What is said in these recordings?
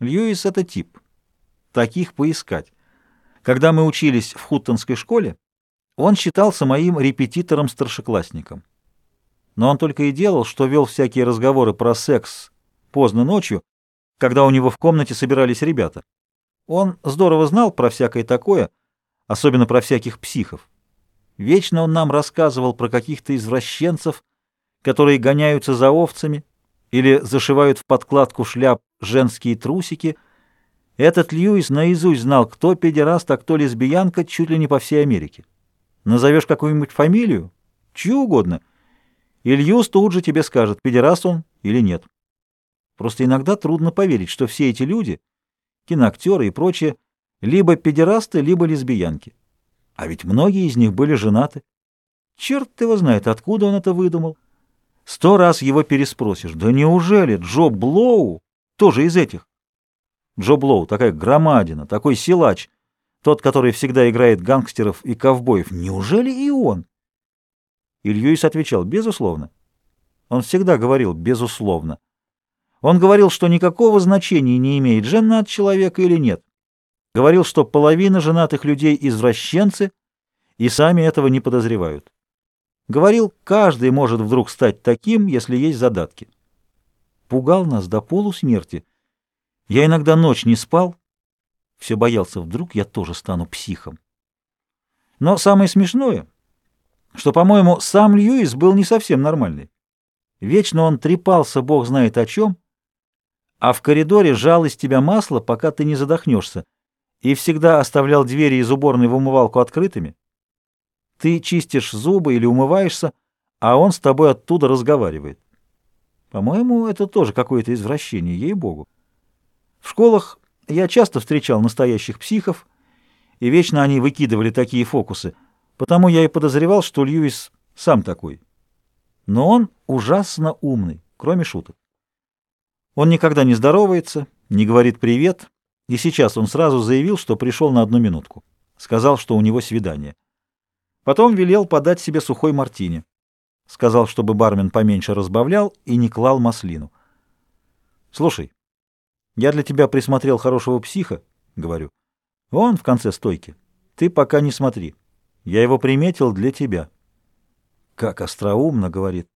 Льюис — это тип. Таких поискать. Когда мы учились в Хуттонской школе, он считался моим репетитором-старшеклассником. Но он только и делал, что вел всякие разговоры про секс поздно ночью, когда у него в комнате собирались ребята. Он здорово знал про всякое такое, особенно про всяких психов. Вечно он нам рассказывал про каких-то извращенцев, которые гоняются за овцами или зашивают в подкладку шляп женские трусики. Этот Льюис наизусть знал, кто педераст, а кто лесбиянка, чуть ли не по всей Америке. Назовешь какую-нибудь фамилию, чью угодно, и Льюис тут же тебе скажет, педераст он или нет. Просто иногда трудно поверить, что все эти люди, киноактеры и прочие, либо педерасты, либо лесбиянки. А ведь многие из них были женаты. Черт его знает, откуда он это выдумал. Сто раз его переспросишь. Да неужели Джо Блоу тоже из этих? Джо Блоу, такая громадина, такой силач, тот, который всегда играет гангстеров и ковбоев. Неужели и он? И отвечал, безусловно. Он всегда говорил «безусловно». Он говорил, что никакого значения не имеет, жена от человека или нет. Говорил, что половина женатых людей — извращенцы, и сами этого не подозревают. Говорил, каждый может вдруг стать таким, если есть задатки. Пугал нас до полусмерти. Я иногда ночь не спал, все боялся, вдруг я тоже стану психом. Но самое смешное, что, по-моему, сам Льюис был не совсем нормальный. Вечно он трепался, бог знает о чем, а в коридоре жал из тебя масло, пока ты не задохнешься, и всегда оставлял двери из уборной в умывалку открытыми. Ты чистишь зубы или умываешься, а он с тобой оттуда разговаривает. По-моему, это тоже какое-то извращение, ей-богу. В школах я часто встречал настоящих психов, и вечно они выкидывали такие фокусы, потому я и подозревал, что Льюис сам такой. Но он ужасно умный, кроме шуток. Он никогда не здоровается, не говорит «привет», и сейчас он сразу заявил, что пришел на одну минутку. Сказал, что у него свидание. Потом велел подать себе сухой мартини. Сказал, чтобы бармен поменьше разбавлял и не клал маслину. «Слушай, я для тебя присмотрел хорошего психа», — говорю. «Вон в конце стойки. Ты пока не смотри. Я его приметил для тебя». «Как остроумно», — говорит.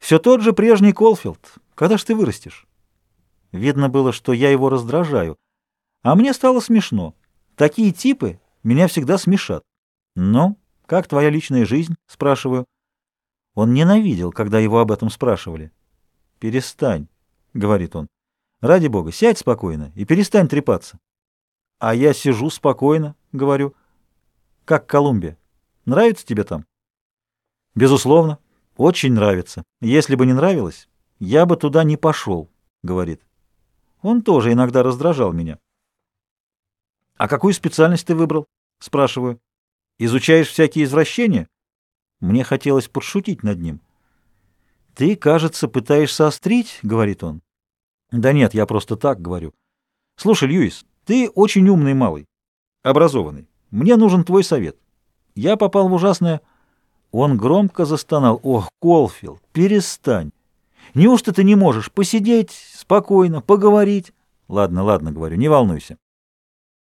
«Все тот же прежний Колфилд. Когда ж ты вырастешь?» Видно было, что я его раздражаю. А мне стало смешно. Такие типы меня всегда смешат. «Ну, как твоя личная жизнь?» — спрашиваю. Он ненавидел, когда его об этом спрашивали. «Перестань», — говорит он. «Ради бога, сядь спокойно и перестань трепаться». «А я сижу спокойно», — говорю. «Как Колумбия? Нравится тебе там?» «Безусловно, очень нравится. Если бы не нравилось, я бы туда не пошел», — говорит. Он тоже иногда раздражал меня. «А какую специальность ты выбрал?» — спрашиваю. «Изучаешь всякие извращения?» Мне хотелось подшутить над ним. «Ты, кажется, пытаешься острить?» — говорит он. «Да нет, я просто так говорю. Слушай, Льюис, ты очень умный малый, образованный. Мне нужен твой совет. Я попал в ужасное...» Он громко застонал. «Ох, Колфилд, перестань! Неужто ты не можешь посидеть спокойно, поговорить?» «Ладно, ладно, — говорю, — не волнуйся.